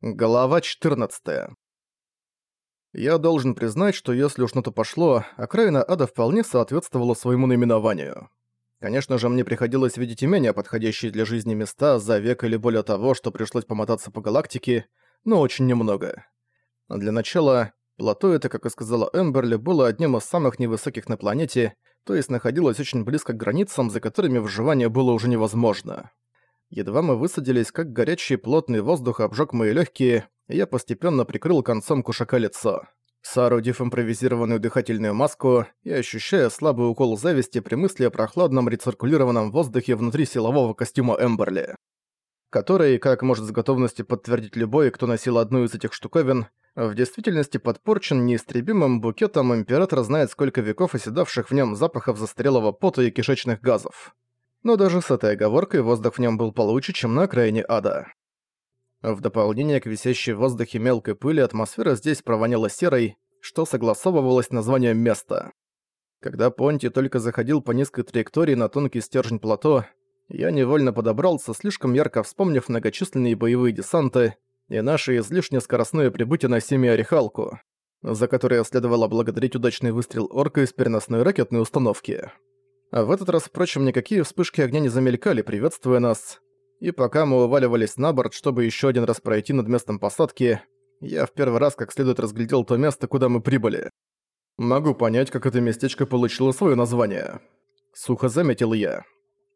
Глава 14. Я должен признать, что если уж на то пошло, окраина ада вполне соответствовала своему наименованию. Конечно же, мне приходилось видеть и менее подходящие для жизни места за век или более того, что пришлось помотаться по галактике, но очень немного. Для начала, плато это, как и сказала Эмберли, было одним из самых невысоких на планете, то есть находилось очень близко к границам, за которыми выживание было уже невозможно. Едва мы высадились, как горячий плотный воздух обжег мои легкие, и я постепенно прикрыл концом кушака лицо. Соорудив импровизированную дыхательную маску и ощущая слабый укол зависти при мысли о прохладном рециркулированном воздухе внутри силового костюма Эмберли. Который, как может с готовностью подтвердить любой, кто носил одну из этих штуковин, в действительности подпорчен неистребимым букетом император знает сколько веков оседавших в нем запахов застарелого пота и кишечных газов но даже с этой оговоркой воздух в нем был получше, чем на окраине ада. В дополнение к висящей в воздухе мелкой пыли атмосфера здесь провоняла серой, что согласовывалось с названием места. Когда Понти только заходил по низкой траектории на тонкий стержень плато, я невольно подобрался, слишком ярко вспомнив многочисленные боевые десанты и наше излишне скоростное прибытие на Семи-Орехалку, за которое следовало благодарить удачный выстрел орка из переносной ракетной установки. А в этот раз, впрочем, никакие вспышки огня не замелькали, приветствуя нас. И пока мы уваливались на борт, чтобы еще один раз пройти над местом посадки, я в первый раз как следует разглядел то место, куда мы прибыли. Могу понять, как это местечко получило свое название. Сухо заметил я.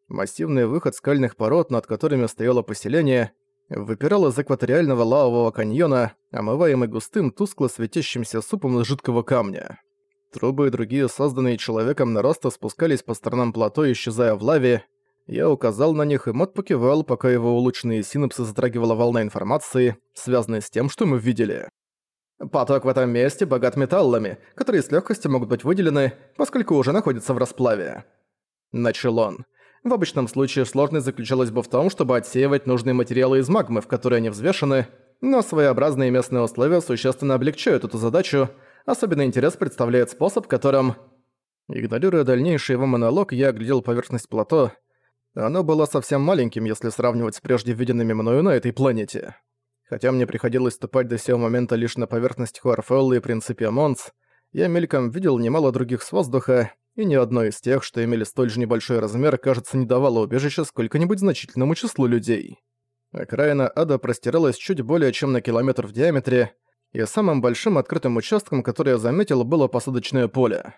Массивный выход скальных пород, над которыми стояло поселение, выпирал из экваториального лавового каньона, омываемый густым, тускло светящимся супом из жидкого камня. Трубы и другие созданные человеком наросты спускались по сторонам плато, исчезая в лаве. Я указал на них, и Мот покивал, пока его улучшенные синапсы затрагивала волна информации, связанной с тем, что мы видели. Поток в этом месте богат металлами, которые с легкостью могут быть выделены, поскольку уже находятся в расплаве. Начал он. В обычном случае сложность заключалась бы в том, чтобы отсеивать нужные материалы из магмы, в которой они взвешены, но своеобразные местные условия существенно облегчают эту задачу, Особенный интерес представляет способ, которым... Игнорируя дальнейший его монолог, я оглядел поверхность плато. Оно было совсем маленьким, если сравнивать с прежде виденными мною на этой планете. Хотя мне приходилось ступать до сего момента лишь на поверхность Хуарфеллы и Принципе Монс, я мельком видел немало других с воздуха, и ни одно из тех, что имели столь же небольшой размер, кажется, не давало убежища сколько-нибудь значительному числу людей. Окраина ада простиралась чуть более чем на километр в диаметре, и самым большим открытым участком, который я заметил, было посадочное поле.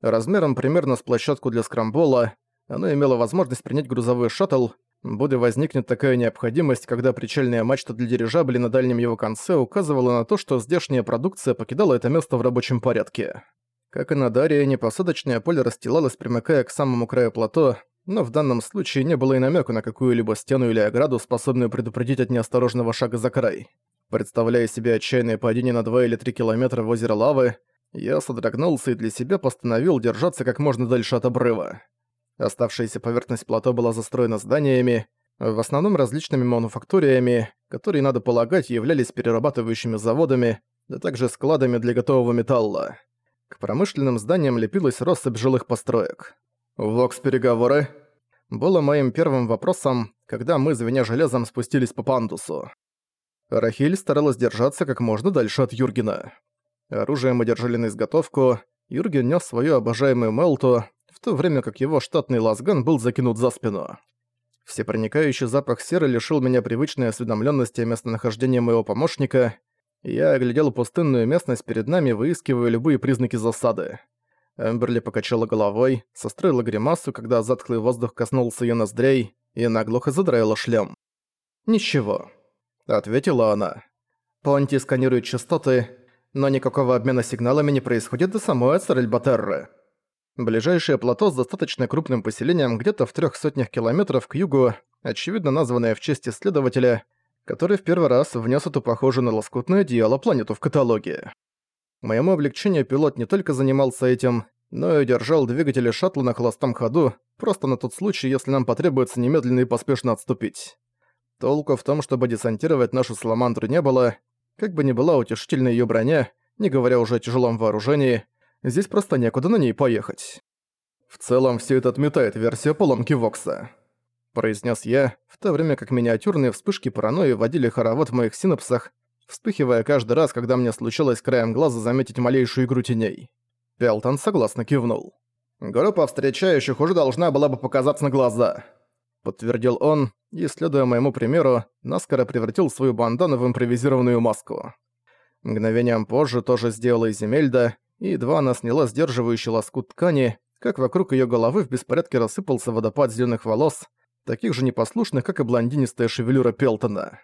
Размером примерно с площадку для скрамбола, оно имело возможность принять грузовой шаттл, Буде возникнет такая необходимость, когда причальная мачта для дирижабля на дальнем его конце указывала на то, что здешняя продукция покидала это место в рабочем порядке. Как и на Дарье, посадочное поле расстилалось, примыкая к самому краю плато, но в данном случае не было и намека на какую-либо стену или ограду, способную предупредить от неосторожного шага за край. Представляя себе отчаянное падение на 2 или 3 километра в озеро лавы, я содрогнулся и для себя постановил держаться как можно дальше от обрыва. Оставшаяся поверхность плато была застроена зданиями, в основном различными мануфакториями, которые, надо полагать, являлись перерабатывающими заводами, а также складами для готового металла. К промышленным зданиям лепилась россыпь жилых построек. «Вокс-переговоры?» было моим первым вопросом, когда мы, звеня железом, спустились по пандусу. Рахиль старалась держаться как можно дальше от Юргена. Оружие мы держали на изготовку, Юрген нес свою обожаемую Мелту, в то время как его штатный лазган был закинут за спину. Всепроникающий запах серы лишил меня привычной осведомленности о местонахождении моего помощника, я оглядел пустынную местность перед нами, выискивая любые признаки засады. Эмберли покачала головой, состроила гримасу, когда затхлый воздух коснулся ее ноздрей, и наглухо задраила шлем. «Ничего», ответила она. Понти сканирует частоты, но никакого обмена сигналами не происходит до самой Ацарельбатерры. Ближайшее плато с достаточно крупным поселением где-то в трех сотнях километров к югу, очевидно названное в честь исследователя, который в первый раз внес эту похожую на лоскутное одеяло планету в каталоге. Моему облегчению пилот не только занимался этим, но и держал двигатели шаттла на холостом ходу, просто на тот случай, если нам потребуется немедленно и поспешно отступить. Толку в том, чтобы десантировать нашу Саламандру не было, как бы ни была утешительна её броня, не говоря уже о тяжелом вооружении, здесь просто некуда на ней поехать. В целом все это отметает версия поломки Вокса. Произнес я, в то время как миниатюрные вспышки паранойи водили хоровод в моих синапсах, вспыхивая каждый раз, когда мне случилось краем глаза заметить малейшую игру теней. Пелтон согласно кивнул. «Группа встречающих уже должна была бы показаться на глаза», — подтвердил он, и, следуя моему примеру, наскоро превратил свою бандану в импровизированную маску. Мгновением позже тоже сделала Иземельда, и едва она сняла сдерживающий лоскут ткани, как вокруг ее головы в беспорядке рассыпался водопад зеленых волос, таких же непослушных, как и блондинистая шевелюра Пелтона.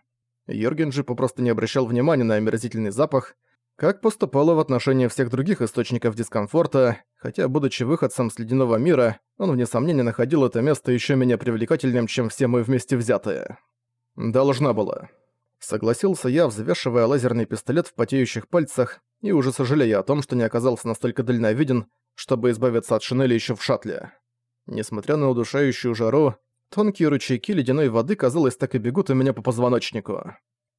Йорген же попросту не обращал внимания на омерзительный запах, как поступало в отношении всех других источников дискомфорта, хотя, будучи выходцем с ледяного мира, он, вне сомнения, находил это место еще менее привлекательным, чем все мы вместе взятые. «Должна была». Согласился я, взвешивая лазерный пистолет в потеющих пальцах и уже сожалея о том, что не оказался настолько дальновиден, чтобы избавиться от шинели еще в шаттле. Несмотря на удушающую жару, тонкие ручейки ледяной воды, казалось, так и бегут у меня по позвоночнику.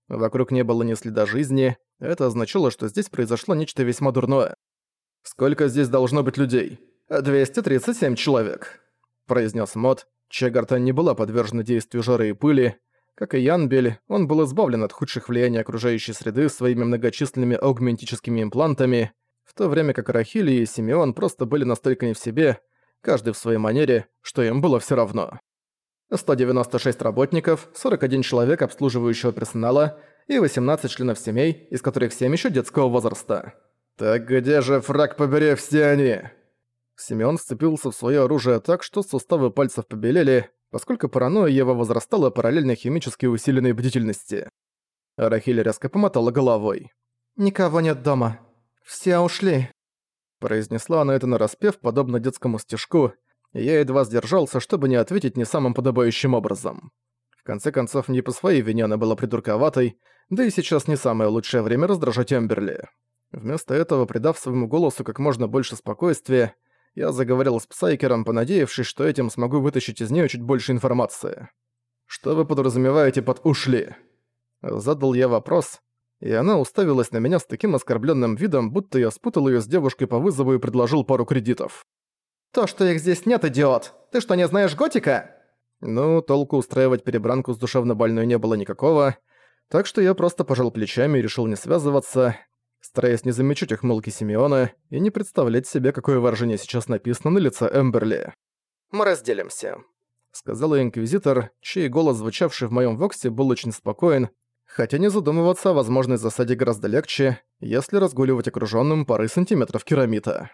Вокруг не было ни следа жизни, это означало, что здесь произошло нечто весьма дурное. «Сколько здесь должно быть людей?» «237 человек», — произнес Мот, чья гортань не была подвержена действию жары и пыли, как и Янбель, он был избавлен от худших влияний окружающей среды своими многочисленными аугментическими имплантами, в то время как Рахили и Симеон просто были настолько не в себе, каждый в своей манере, что им было все равно. 196 работников, 41 человек обслуживающего персонала и 18 членов семей, из которых 7 еще детского возраста. «Так где же, фраг побери, все они?» Симеон сцепился в свое оружие так, что суставы пальцев побелели, поскольку паранойя его возрастала параллельно химически усиленной бдительности. Рахиль резко помотала головой. «Никого нет дома. Все ушли», — произнесла она это нараспев, подобно детскому стишку, и я едва сдержался, чтобы не ответить не самым подобающим образом. В конце концов, не по своей вине она была придурковатой, да и сейчас не самое лучшее время раздражать Эмберли. Вместо этого, придав своему голосу как можно больше спокойствия, я заговорил с Псайкером, понадеявшись, что этим смогу вытащить из нее чуть больше информации. «Что вы подразумеваете под «ушли»?» Задал я вопрос, и она уставилась на меня с таким оскорбленным видом, будто я спутал ее с девушкой по вызову и предложил пару кредитов. «То, что их здесь нет, идиот! Ты что, не знаешь готика?» Ну, толку устраивать перебранку с душевно больной не было никакого, так что я просто пожал плечами и решил не связываться, стараясь не замечать ухмылки Симеона и не представлять себе, какое выражение сейчас написано на лице Эмберли. «Мы разделимся», — сказала Инквизитор, чей голос, звучавший в моем воксе, был очень спокоен, хотя не задумываться о возможной засаде гораздо легче, если разгуливать окружённым парой сантиметров керамита.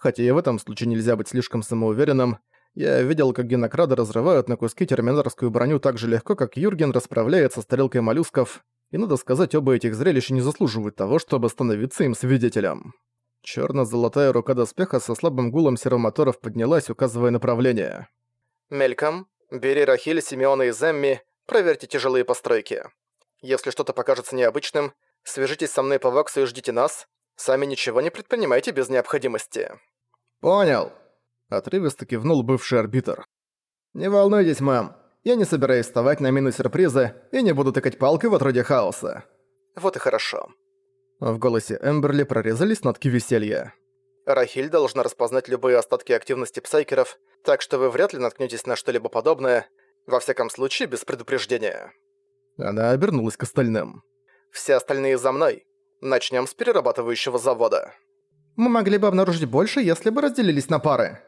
Хотя и в этом случае нельзя быть слишком самоуверенным, я видел, как генокрады разрывают на куски терминаторскую броню так же легко, как Юрген расправляется с тарелкой моллюсков, и надо сказать, оба этих зрелища не заслуживают того, чтобы становиться им свидетелем. Чёрно-золотая рука доспеха со слабым гулом серомоторов поднялась, указывая направление. «Мельком, бери Рахиль, Симеона и Земми, проверьте тяжелые постройки. Если что-то покажется необычным, свяжитесь со мной по ваксу и ждите нас. Сами ничего не предпринимайте без необходимости». «Понял», — отрывисто кивнул бывший арбитр. «Не волнуйтесь, мэм. Я не собираюсь вставать на мину сюрприза и не буду тыкать палкой в отроде хаоса. Вот и хорошо. В голосе Эмберли прорезались нотки веселья. Рахиль должна распознать любые остатки активности псайкеров, так что вы вряд ли наткнётесь на что-либо подобное, во всяком случае без предупреждения. Она обернулась к остальным. Все остальные за мной. Начнём с перерабатывающего завода. Мы могли бы обнаружить больше, если бы разделились на пары.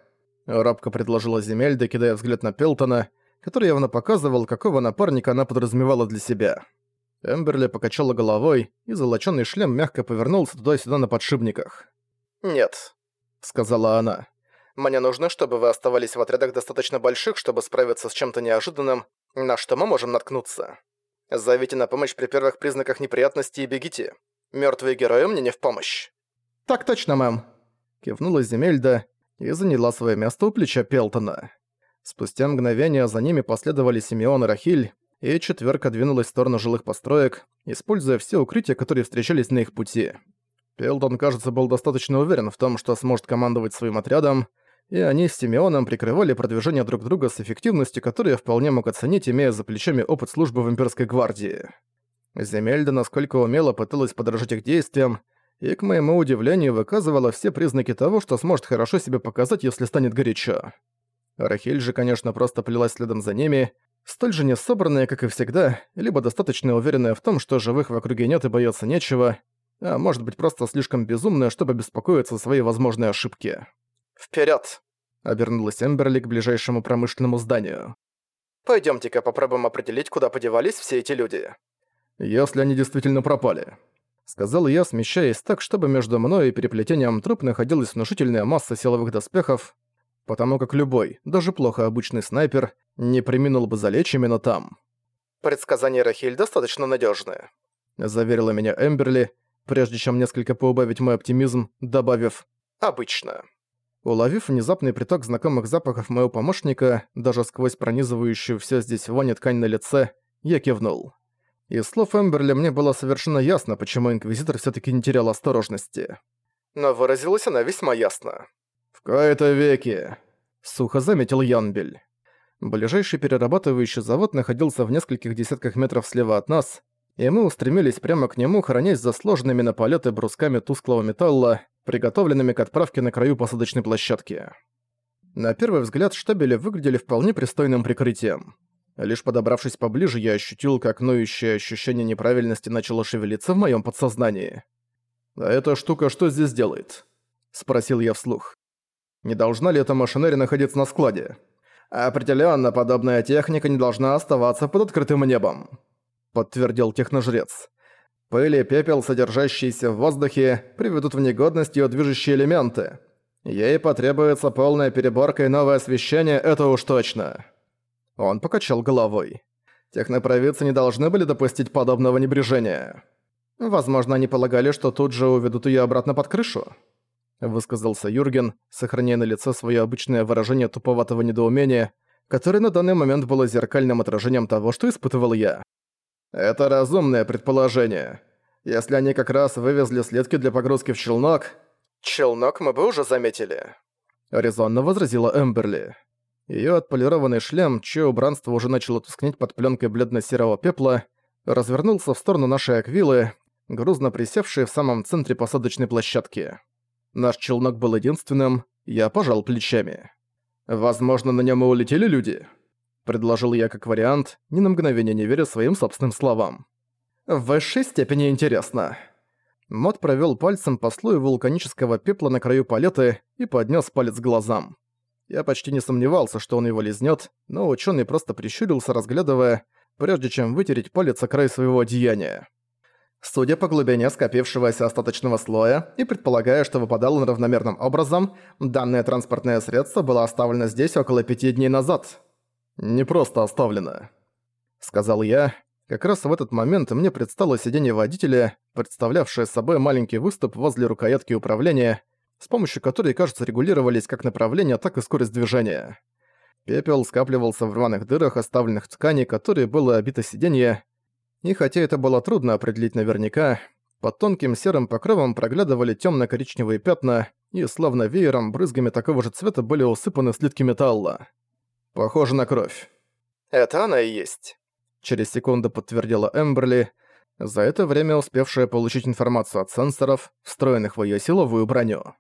Робко предложила Земельда, кидая взгляд на Пелтона, который явно показывал, какого напарника она подразумевала для себя. Эмберли покачала головой, и золочёный шлем мягко повернулся туда-сюда на подшипниках. «Нет», — сказала она. «Мне нужно, чтобы вы оставались в отрядах достаточно больших, чтобы справиться с чем-то неожиданным, на что мы можем наткнуться. Зовите на помощь при первых признаках неприятностей и бегите. Мёртвые герои мне не в помощь». «Так точно, мэм», — кивнула Земельда и заняла свое место у плеча Пелтона. Спустя мгновение за ними последовали Симеон и Рахиль, и четверка двинулась в сторону жилых построек, используя все укрытия, которые встречались на их пути. Пелтон, кажется, был достаточно уверен в том, что сможет командовать своим отрядом, и они с Симеоном прикрывали продвижение друг друга с эффективностью, которую я вполне мог оценить, имея за плечами опыт службы в имперской гвардии. Земельда, насколько умело, пыталась подражать их действиям, и, к моему удивлению, выказывала все признаки того, что сможет хорошо себя показать, если станет горячо. Рахиль же, конечно, просто плелась следом за ними, Столь же несобранная, как и всегда, либо достаточно уверенная в том, что живых в округе нет и бояться нечего, а может быть просто слишком безумная, чтобы беспокоиться о своей возможной ошибке. «Вперёд!» — обернулась Эмберли к ближайшему промышленному зданию. «Пойдёмте-ка попробуем определить, куда подевались все эти люди». «Если они действительно пропали», — сказал я, смещаясь так, чтобы между мной и переплетением труп находилась внушительная масса силовых доспехов, потому как любой, даже плохо обычный снайпер, не приминул бы залечь именно там. «Предсказания Рахиль достаточно надежные, заверила меня Эмберли, прежде чем несколько поубавить мой оптимизм, добавив «обычно». Уловив внезапный приток знакомых запахов моего помощника, даже сквозь пронизывающую все здесь вонь ткань на лице, я кивнул. Из слов Эмберли мне было совершенно ясно, почему Инквизитор все таки не терял осторожности. Но выразилась она весьма ясно. «В кои-то веки», — сухо заметил Янбель. Ближайший перерабатывающий завод находился в нескольких десятках метров слева от нас, и мы устремились прямо к нему, хранясь за сложными на полеты брусками тусклого металла, приготовленными к отправке на краю посадочной площадки. На первый взгляд штабели выглядели вполне пристойным прикрытием. Лишь подобравшись поближе, я ощутил, как ноющее ощущение неправильности начало шевелиться в моем подсознании. «А эта штука что здесь делает?» – спросил я вслух. «Не должна ли эта машинерия находиться на складе?» «Определенно, подобная техника не должна оставаться под открытым небом», подтвердил техножрец. Пыль и пепел, содержащиеся в воздухе, приведут в негодность ее движущие элементы. Ей потребуется полная переборка и новое освещение, это уж точно. Он покачал головой. Технопровидцы не должны были допустить подобного небрежения. Возможно, они полагали, что тут же уведут ее обратно под крышу. Высказался Юрген, сохраняя на лице свое обычное выражение туповатого недоумения, которое на данный момент было зеркальным отражением того, что испытывал я. «Это разумное предположение. Если они как раз вывезли следки для погрузки в челнок...» «Челнок мы бы уже заметили», — резонно возразила Эмберли. Её отполированный шлем, чье убранство уже начало тускнеть под пленкой бледно-серого пепла, развернулся в сторону нашей аквилы, грузно присевшей в самом центре посадочной площадки. Наш челнок был единственным, я пожал плечами. «Возможно, на нем и улетели люди?» Предложил я как вариант, ни на мгновение не веря своим собственным словам. «В высшей степени интересно». Мод провёл пальцем по слою вулканического пепла на краю палеты и поднёс палец к глазам. Я почти не сомневался, что он его лизнёт, но учёный просто прищурился, разглядывая, прежде чем вытереть палец о край своего одеяния. Судя по глубине скопившегося остаточного слоя и предполагая, что выпадал он равномерным образом, данное транспортное средство было оставлено здесь около пяти дней назад. «Не просто оставлено», — сказал я. Как раз в этот момент мне предстало сиденье водителя, представлявшее собой маленький выступ возле рукоятки управления, с помощью которой, кажется, регулировались как направление, так и скорость движения. Пепел скапливался в рваных дырах, оставленных тканей, которые было обито сиденье, и хотя это было трудно определить наверняка, под тонким серым покровом проглядывали темно-коричневые пятна, и словно веером брызгами такого же цвета были усыпаны слитки металла. Похоже на кровь. Это она и есть. Через секунду подтвердила Эмберли, за это время успевшая получить информацию от сенсоров, встроенных в её силовую броню.